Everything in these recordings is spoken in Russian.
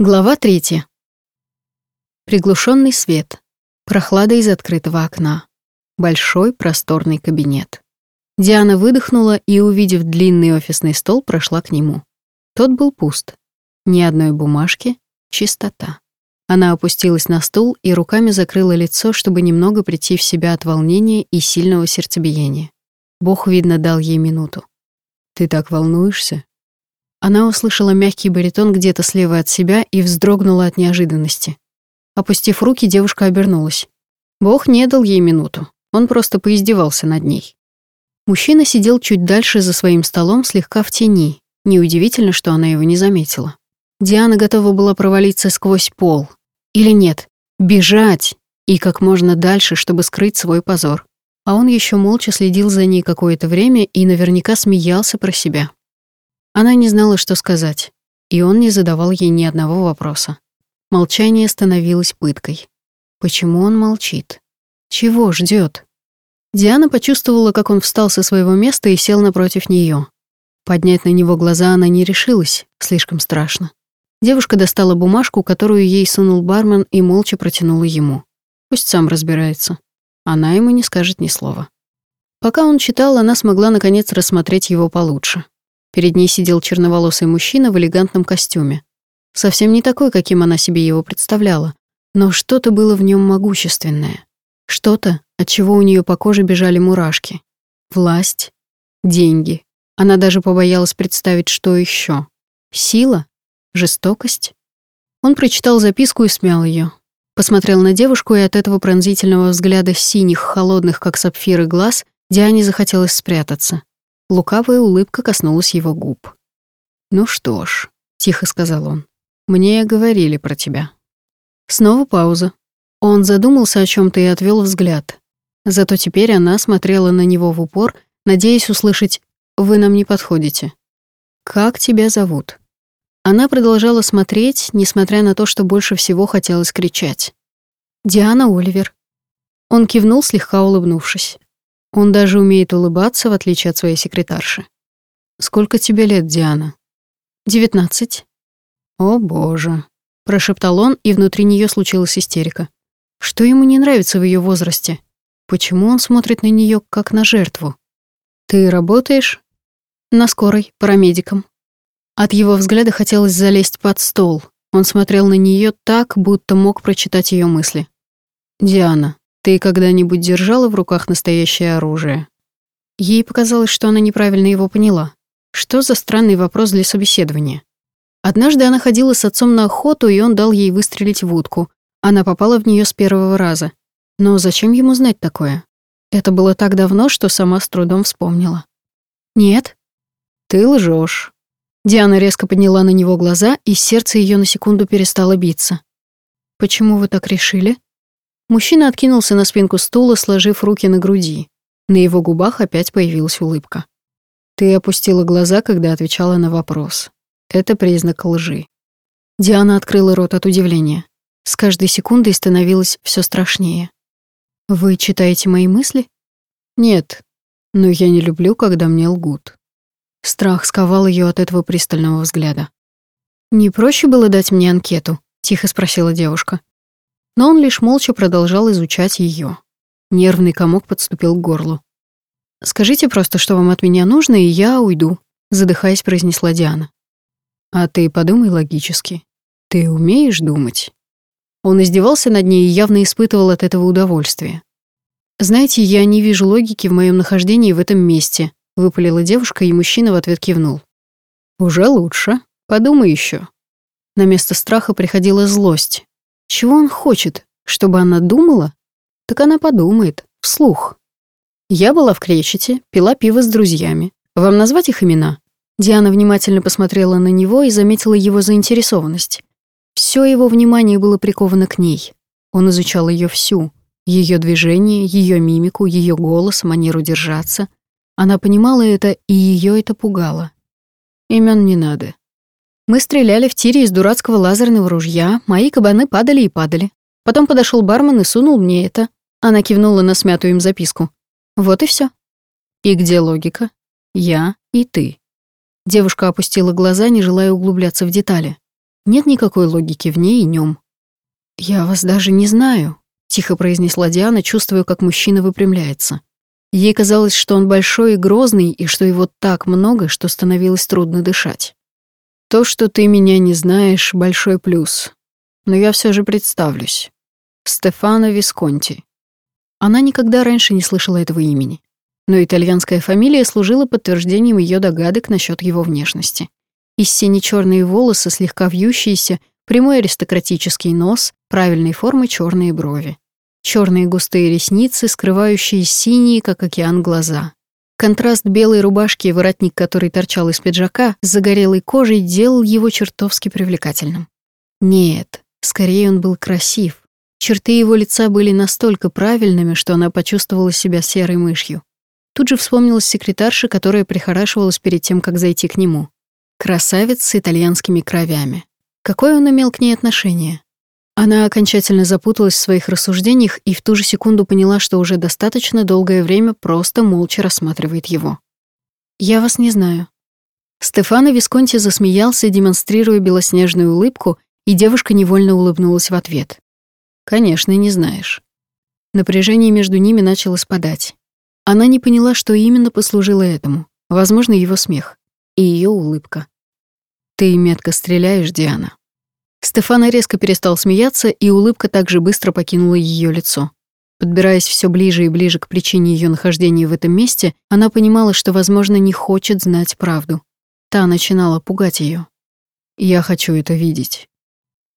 Глава третья. Приглушенный свет. Прохлада из открытого окна. Большой просторный кабинет. Диана выдохнула и, увидев длинный офисный стол, прошла к нему. Тот был пуст. Ни одной бумажки, чистота. Она опустилась на стул и руками закрыла лицо, чтобы немного прийти в себя от волнения и сильного сердцебиения. Бог, видно, дал ей минуту. «Ты так волнуешься?» Она услышала мягкий баритон где-то слева от себя и вздрогнула от неожиданности. Опустив руки, девушка обернулась. Бог не дал ей минуту. Он просто поиздевался над ней. Мужчина сидел чуть дальше за своим столом, слегка в тени. Неудивительно, что она его не заметила. Диана готова была провалиться сквозь пол. Или нет, бежать. И как можно дальше, чтобы скрыть свой позор. А он еще молча следил за ней какое-то время и наверняка смеялся про себя. Она не знала, что сказать, и он не задавал ей ни одного вопроса. Молчание становилось пыткой. Почему он молчит? Чего ждет? Диана почувствовала, как он встал со своего места и сел напротив нее. Поднять на него глаза она не решилась, слишком страшно. Девушка достала бумажку, которую ей сунул бармен, и молча протянула ему. Пусть сам разбирается. Она ему не скажет ни слова. Пока он читал, она смогла наконец рассмотреть его получше. Перед ней сидел черноволосый мужчина в элегантном костюме. Совсем не такой, каким она себе его представляла, но что-то было в нем могущественное. Что-то, от чего у нее по коже бежали мурашки. Власть, деньги. Она даже побоялась представить, что еще. Сила? Жестокость? Он прочитал записку и смял ее. Посмотрел на девушку, и от этого пронзительного взгляда синих, холодных, как сапфиры, глаз Диане захотелось спрятаться. Лукавая улыбка коснулась его губ. «Ну что ж», — тихо сказал он, — «мне говорили про тебя». Снова пауза. Он задумался о чем то и отвел взгляд. Зато теперь она смотрела на него в упор, надеясь услышать «Вы нам не подходите». «Как тебя зовут?» Она продолжала смотреть, несмотря на то, что больше всего хотелось кричать. «Диана Оливер». Он кивнул, слегка улыбнувшись. Он даже умеет улыбаться, в отличие от своей секретарши. «Сколько тебе лет, Диана?» «Девятнадцать». «О, боже», — прошептал он, и внутри нее случилась истерика. Что ему не нравится в ее возрасте? Почему он смотрит на нее как на жертву? «Ты работаешь?» «На скорой, парамедиком». От его взгляда хотелось залезть под стол. Он смотрел на нее так, будто мог прочитать ее мысли. «Диана, ты когда-нибудь держала в руках настоящее оружие? Ей показалось, что она неправильно его поняла. Что за странный вопрос для собеседования? Однажды она ходила с отцом на охоту, и он дал ей выстрелить в утку. Она попала в нее с первого раза. Но зачем ему знать такое? Это было так давно, что сама с трудом вспомнила. «Нет». «Ты лжешь. Диана резко подняла на него глаза, и сердце ее на секунду перестало биться. «Почему вы так решили?» Мужчина откинулся на спинку стула, сложив руки на груди. На его губах опять появилась улыбка. Ты опустила глаза, когда отвечала на вопрос. Это признак лжи. Диана открыла рот от удивления. С каждой секундой становилось все страшнее. Вы читаете мои мысли? Нет, но я не люблю, когда мне лгут. Страх сковал ее от этого пристального взгляда. Не проще было дать мне анкету? тихо спросила девушка но он лишь молча продолжал изучать ее. Нервный комок подступил к горлу. «Скажите просто, что вам от меня нужно, и я уйду», — задыхаясь, произнесла Диана. «А ты подумай логически. Ты умеешь думать?» Он издевался над ней и явно испытывал от этого удовольствие. «Знаете, я не вижу логики в моем нахождении в этом месте», — выпалила девушка, и мужчина в ответ кивнул. «Уже лучше. Подумай еще. На место страха приходила злость, чего он хочет? Чтобы она думала? Так она подумает, вслух. Я была в Кречете, пила пиво с друзьями. Вам назвать их имена? Диана внимательно посмотрела на него и заметила его заинтересованность. Все его внимание было приковано к ней. Он изучал ее всю. Ее движение, ее мимику, ее голос, манеру держаться. Она понимала это, и ее это пугало. Имен не надо. Мы стреляли в тире из дурацкого лазерного ружья, мои кабаны падали и падали. Потом подошел бармен и сунул мне это. Она кивнула на смятую им записку. Вот и все. И где логика? Я и ты. Девушка опустила глаза, не желая углубляться в детали. Нет никакой логики в ней и нем. «Я вас даже не знаю», — тихо произнесла Диана, чувствуя, как мужчина выпрямляется. Ей казалось, что он большой и грозный, и что его так много, что становилось трудно дышать. «То, что ты меня не знаешь, — большой плюс. Но я все же представлюсь. Стефано Висконти». Она никогда раньше не слышала этого имени. Но итальянская фамилия служила подтверждением ее догадок насчет его внешности. И сине-черные волосы, слегка вьющиеся, прямой аристократический нос, правильной формы черные брови. Черные густые ресницы, скрывающие синие, как океан, глаза. Контраст белой рубашки и воротник, который торчал из пиджака, с загорелой кожей делал его чертовски привлекательным. Нет, скорее он был красив. Черты его лица были настолько правильными, что она почувствовала себя серой мышью. Тут же вспомнилась секретарша, которая прихорашивалась перед тем, как зайти к нему. Красавец с итальянскими кровями. Какое он имел к ней отношение? Она окончательно запуталась в своих рассуждениях и в ту же секунду поняла, что уже достаточно долгое время просто молча рассматривает его. «Я вас не знаю». Стефано Висконти засмеялся, демонстрируя белоснежную улыбку, и девушка невольно улыбнулась в ответ. «Конечно, не знаешь». Напряжение между ними начало спадать. Она не поняла, что именно послужило этому. Возможно, его смех и ее улыбка. «Ты метко стреляешь, Диана», Стефана резко перестал смеяться, и улыбка также быстро покинула ее лицо. Подбираясь все ближе и ближе к причине ее нахождения в этом месте, она понимала, что, возможно, не хочет знать правду. Та начинала пугать ее. «Я хочу это видеть».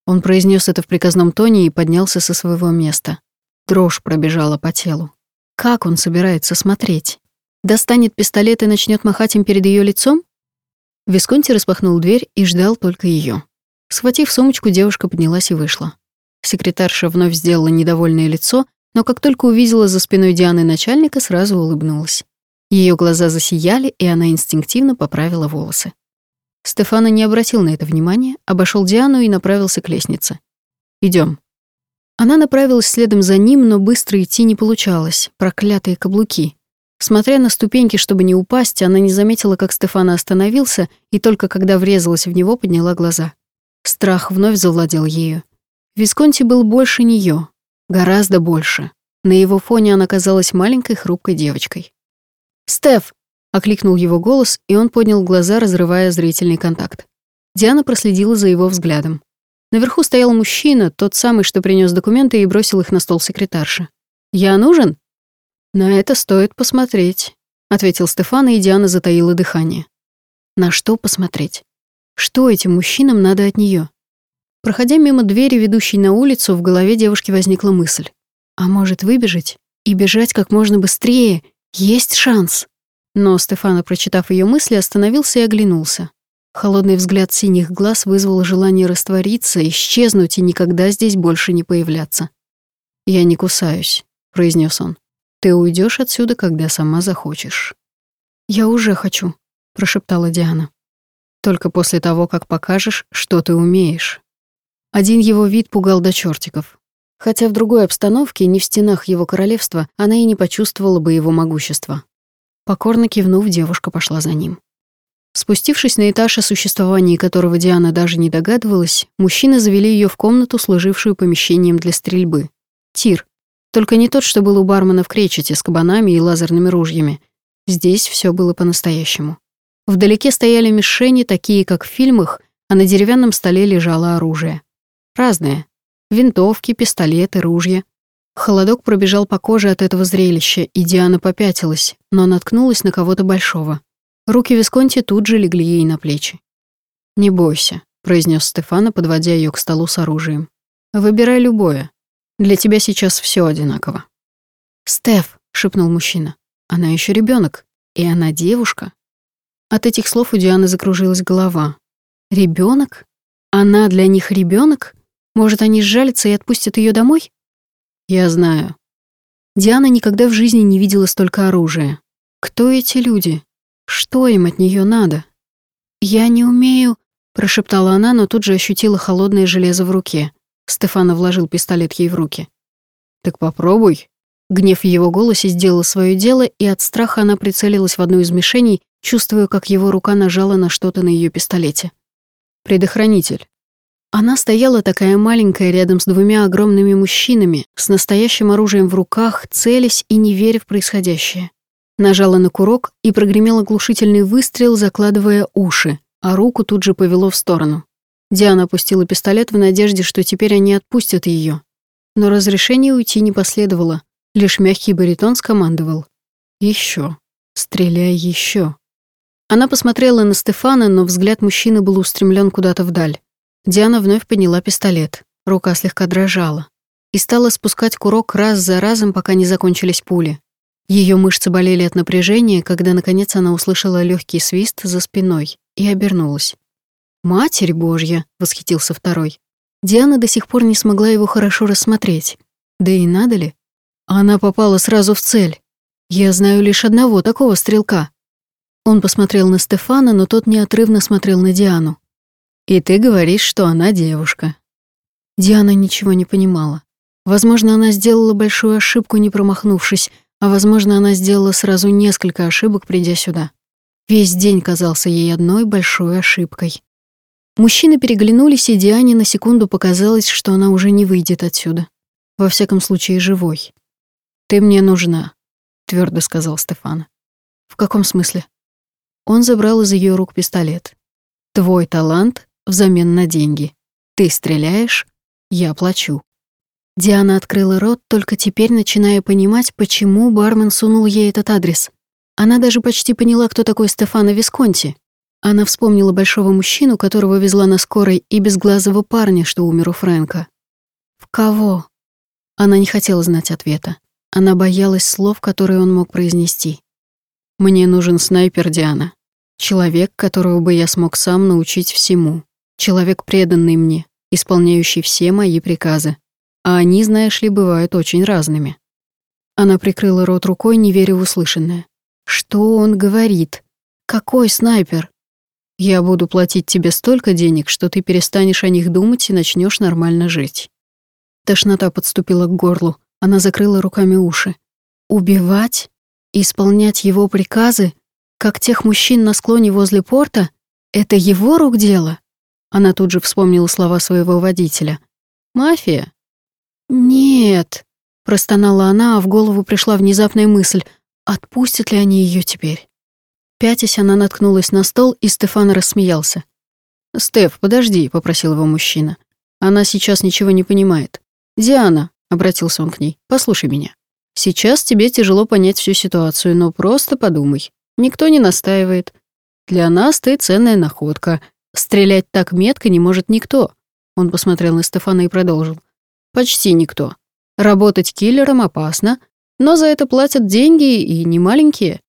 Он произнес это в приказном тоне и поднялся со своего места. Дрожь пробежала по телу. Как он собирается смотреть? Достанет пистолет и начнет махать им перед ее лицом? Висконти распахнул дверь и ждал только ее. Схватив сумочку, девушка поднялась и вышла. Секретарша вновь сделала недовольное лицо, но как только увидела за спиной Дианы начальника, сразу улыбнулась. Ее глаза засияли, и она инстинктивно поправила волосы. Стефана не обратил на это внимания, обошел Диану и направился к лестнице. Идем. Она направилась следом за ним, но быстро идти не получалось. Проклятые каблуки. Смотря на ступеньки, чтобы не упасть, она не заметила, как Стефана остановился, и только когда врезалась в него, подняла глаза. Страх вновь завладел ею. Висконти был больше нее, гораздо больше. На его фоне она казалась маленькой хрупкой девочкой. «Стеф!» — окликнул его голос, и он поднял глаза, разрывая зрительный контакт. Диана проследила за его взглядом. Наверху стоял мужчина, тот самый, что принес документы и бросил их на стол секретарши. «Я нужен?» «На это стоит посмотреть», — ответил Стефан, и Диана затаила дыхание. «На что посмотреть?» Что этим мужчинам надо от нее? Проходя мимо двери, ведущей на улицу, в голове девушки возникла мысль. А может, выбежать? И бежать как можно быстрее? Есть шанс. Но Стефана, прочитав ее мысли, остановился и оглянулся. Холодный взгляд синих глаз вызвал желание раствориться, исчезнуть и никогда здесь больше не появляться. «Я не кусаюсь», — произнес он. «Ты уйдешь отсюда, когда сама захочешь». «Я уже хочу», — прошептала Диана. Только после того, как покажешь, что ты умеешь. Один его вид пугал до чертиков. Хотя в другой обстановке, не в стенах его королевства, она и не почувствовала бы его могущества. Покорно кивнув, девушка пошла за ним. Спустившись на этаж, о существовании которого Диана даже не догадывалась, мужчины завели ее в комнату, служившую помещением для стрельбы. Тир. Только не тот, что был у бармена в кречете с кабанами и лазерными ружьями. Здесь все было по-настоящему. Вдалеке стояли мишени, такие как в фильмах, а на деревянном столе лежало оружие. Разное. Винтовки, пистолеты, ружья. Холодок пробежал по коже от этого зрелища, и Диана попятилась, но наткнулась на кого-то большого. Руки Висконти тут же легли ей на плечи. «Не бойся», — произнес Стефана, подводя ее к столу с оружием. «Выбирай любое. Для тебя сейчас все одинаково». «Стеф», — шепнул мужчина, — «она еще ребенок, и она девушка». От этих слов у Дианы закружилась голова. Ребенок? Она для них ребенок? Может, они сжалятся и отпустят ее домой? Я знаю. Диана никогда в жизни не видела столько оружия. Кто эти люди? Что им от нее надо? Я не умею, прошептала она, но тут же ощутила холодное железо в руке. Стефана вложил пистолет ей в руки. Так попробуй. Гнев в его голосе сделал свое дело, и от страха она прицелилась в одну из мишеней, чувствуя, как его рука нажала на что-то на ее пистолете. «Предохранитель». Она стояла такая маленькая рядом с двумя огромными мужчинами, с настоящим оружием в руках, целясь и не веря в происходящее. Нажала на курок и прогремел оглушительный выстрел, закладывая уши, а руку тут же повело в сторону. Диана опустила пистолет в надежде, что теперь они отпустят ее. Но разрешение уйти не последовало. Лишь мягкий баритон скомандовал. Еще. Стреляй еще. Она посмотрела на Стефана, но взгляд мужчины был устремлен куда-то вдаль. Диана вновь подняла пистолет. Рука слегка дрожала. И стала спускать курок раз за разом, пока не закончились пули. Ее мышцы болели от напряжения, когда, наконец, она услышала легкий свист за спиной и обернулась. «Матерь Божья!» — восхитился второй. Диана до сих пор не смогла его хорошо рассмотреть. Да и надо ли? Она попала сразу в цель. Я знаю лишь одного такого стрелка. Он посмотрел на Стефана, но тот неотрывно смотрел на Диану. «И ты говоришь, что она девушка». Диана ничего не понимала. Возможно, она сделала большую ошибку, не промахнувшись, а возможно, она сделала сразу несколько ошибок, придя сюда. Весь день казался ей одной большой ошибкой. Мужчины переглянулись, и Диане на секунду показалось, что она уже не выйдет отсюда. Во всяком случае, живой. «Ты мне нужна», — твердо сказал Стефан. «В каком смысле?» Он забрал из ее рук пистолет. «Твой талант взамен на деньги. Ты стреляешь, я плачу». Диана открыла рот, только теперь начиная понимать, почему бармен сунул ей этот адрес. Она даже почти поняла, кто такой Стефано Висконти. Она вспомнила большого мужчину, которого везла на скорой, и безглазого парня, что умер у Фрэнка. В кого? Она не хотела знать ответа. Она боялась слов, которые он мог произнести. «Мне нужен снайпер, Диана. Человек, которого бы я смог сам научить всему. Человек, преданный мне, исполняющий все мои приказы. А они, знаешь ли, бывают очень разными». Она прикрыла рот рукой, не веря в услышанное. «Что он говорит? Какой снайпер?» «Я буду платить тебе столько денег, что ты перестанешь о них думать и начнешь нормально жить». Тошнота подступила к горлу. Она закрыла руками уши. «Убивать? Исполнять его приказы? Как тех мужчин на склоне возле порта? Это его рук дело?» Она тут же вспомнила слова своего водителя. «Мафия?» «Нет», — простонала она, а в голову пришла внезапная мысль, отпустят ли они ее теперь. Пятясь, она наткнулась на стол, и Стефан рассмеялся. «Стеф, подожди», — попросил его мужчина. «Она сейчас ничего не понимает. Диана, — обратился он к ней. «Послушай меня. Сейчас тебе тяжело понять всю ситуацию, но просто подумай. Никто не настаивает. Для нас ты ценная находка. Стрелять так метко не может никто». Он посмотрел на Стефана и продолжил. «Почти никто. Работать киллером опасно, но за это платят деньги и не маленькие».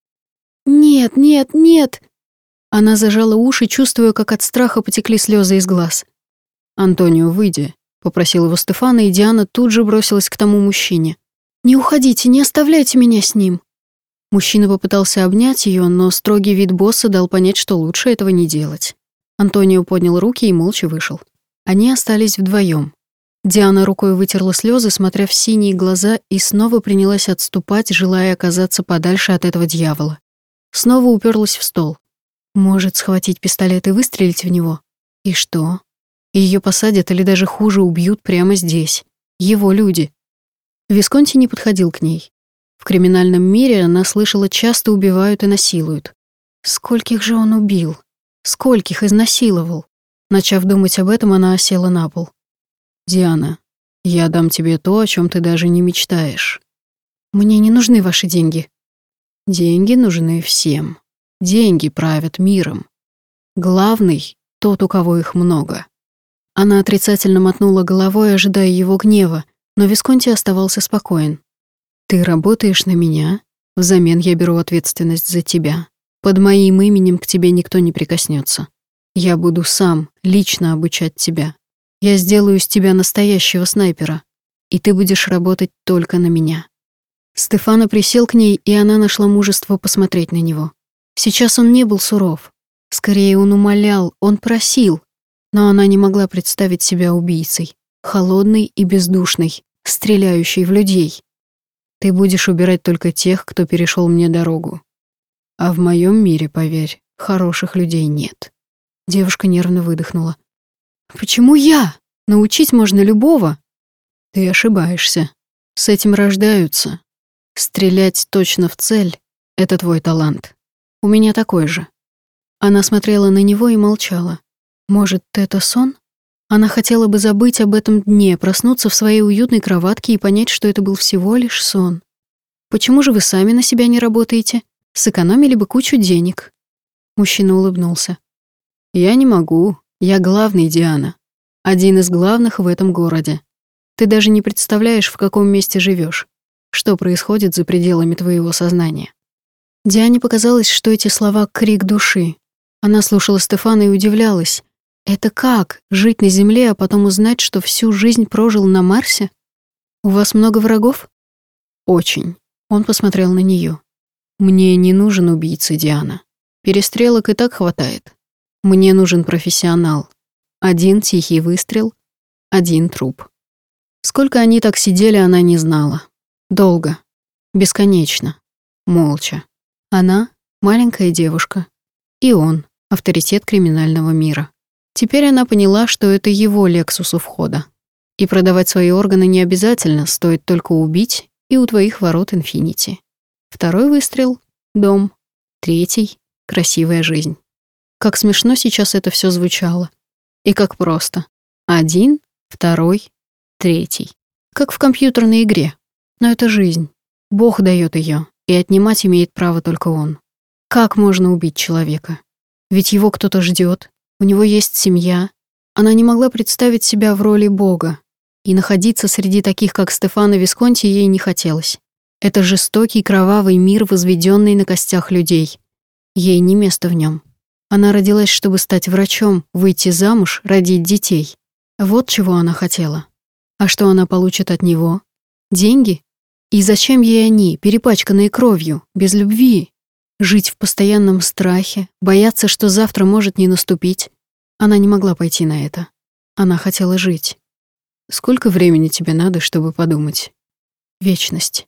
«Нет, нет, нет!» Она зажала уши, чувствуя, как от страха потекли слезы из глаз. «Антонио, выйди», — попросил его Стефана, и Диана тут же бросилась к тому мужчине. «Не уходите, не оставляйте меня с ним!» Мужчина попытался обнять ее, но строгий вид босса дал понять, что лучше этого не делать. Антонио поднял руки и молча вышел. Они остались вдвоем. Диана рукой вытерла слезы, смотря в синие глаза, и снова принялась отступать, желая оказаться подальше от этого дьявола. Снова уперлась в стол. Может, схватить пистолет и выстрелить в него? И что? Ее посадят или даже хуже убьют прямо здесь. Его люди. Висконти не подходил к ней. В криминальном мире она слышала, часто убивают и насилуют. Скольких же он убил? Скольких изнасиловал? Начав думать об этом, она осела на пол. «Диана, я дам тебе то, о чем ты даже не мечтаешь. Мне не нужны ваши деньги». «Деньги нужны всем. Деньги правят миром. Главный — тот, у кого их много. Она отрицательно мотнула головой, ожидая его гнева, но Висконти оставался спокоен. «Ты работаешь на меня, взамен я беру ответственность за тебя. Под моим именем к тебе никто не прикоснется. Я буду сам, лично обучать тебя. Я сделаю из тебя настоящего снайпера, и ты будешь работать только на меня». Стефана присел к ней, и она нашла мужество посмотреть на него. Сейчас он не был суров. Скорее, он умолял, он просил, но она не могла представить себя убийцей, холодной и бездушной, стреляющей в людей. Ты будешь убирать только тех, кто перешел мне дорогу. А в моем мире, поверь, хороших людей нет. Девушка нервно выдохнула. Почему я? Научить можно любого. Ты ошибаешься. С этим рождаются. Стрелять точно в цель — это твой талант. У меня такой же. Она смотрела на него и молчала. Может, это сон? Она хотела бы забыть об этом дне, проснуться в своей уютной кроватке и понять, что это был всего лишь сон. Почему же вы сами на себя не работаете? Сэкономили бы кучу денег. Мужчина улыбнулся. Я не могу. Я главный, Диана. Один из главных в этом городе. Ты даже не представляешь, в каком месте живешь, что происходит за пределами твоего сознания. Диане показалось, что эти слова — крик души. Она слушала Стефана и удивлялась. Это как, жить на Земле, а потом узнать, что всю жизнь прожил на Марсе? У вас много врагов? Очень. Он посмотрел на нее. Мне не нужен убийца, Диана. Перестрелок и так хватает. Мне нужен профессионал. Один тихий выстрел, один труп. Сколько они так сидели, она не знала. Долго. Бесконечно. Молча. Она — маленькая девушка. И он — авторитет криминального мира. Теперь она поняла, что это его Лексус у входа. И продавать свои органы не обязательно, стоит только убить, и у твоих ворот инфинити. Второй выстрел — дом. Третий — красивая жизнь. Как смешно сейчас это все звучало. И как просто. Один, второй, третий. Как в компьютерной игре. Но это жизнь. Бог дает ее, и отнимать имеет право только он. Как можно убить человека? Ведь его кто-то ждет, у него есть семья. Она не могла представить себя в роли Бога, и находиться среди таких, как Стефано Висконти, ей не хотелось. Это жестокий, кровавый мир, возведенный на костях людей. Ей не место в нем. Она родилась, чтобы стать врачом, выйти замуж, родить детей. Вот чего она хотела. А что она получит от него? Деньги? И зачем ей они, перепачканные кровью, без любви? Жить в постоянном страхе, бояться, что завтра может не наступить. Она не могла пойти на это. Она хотела жить. Сколько времени тебе надо, чтобы подумать? Вечность.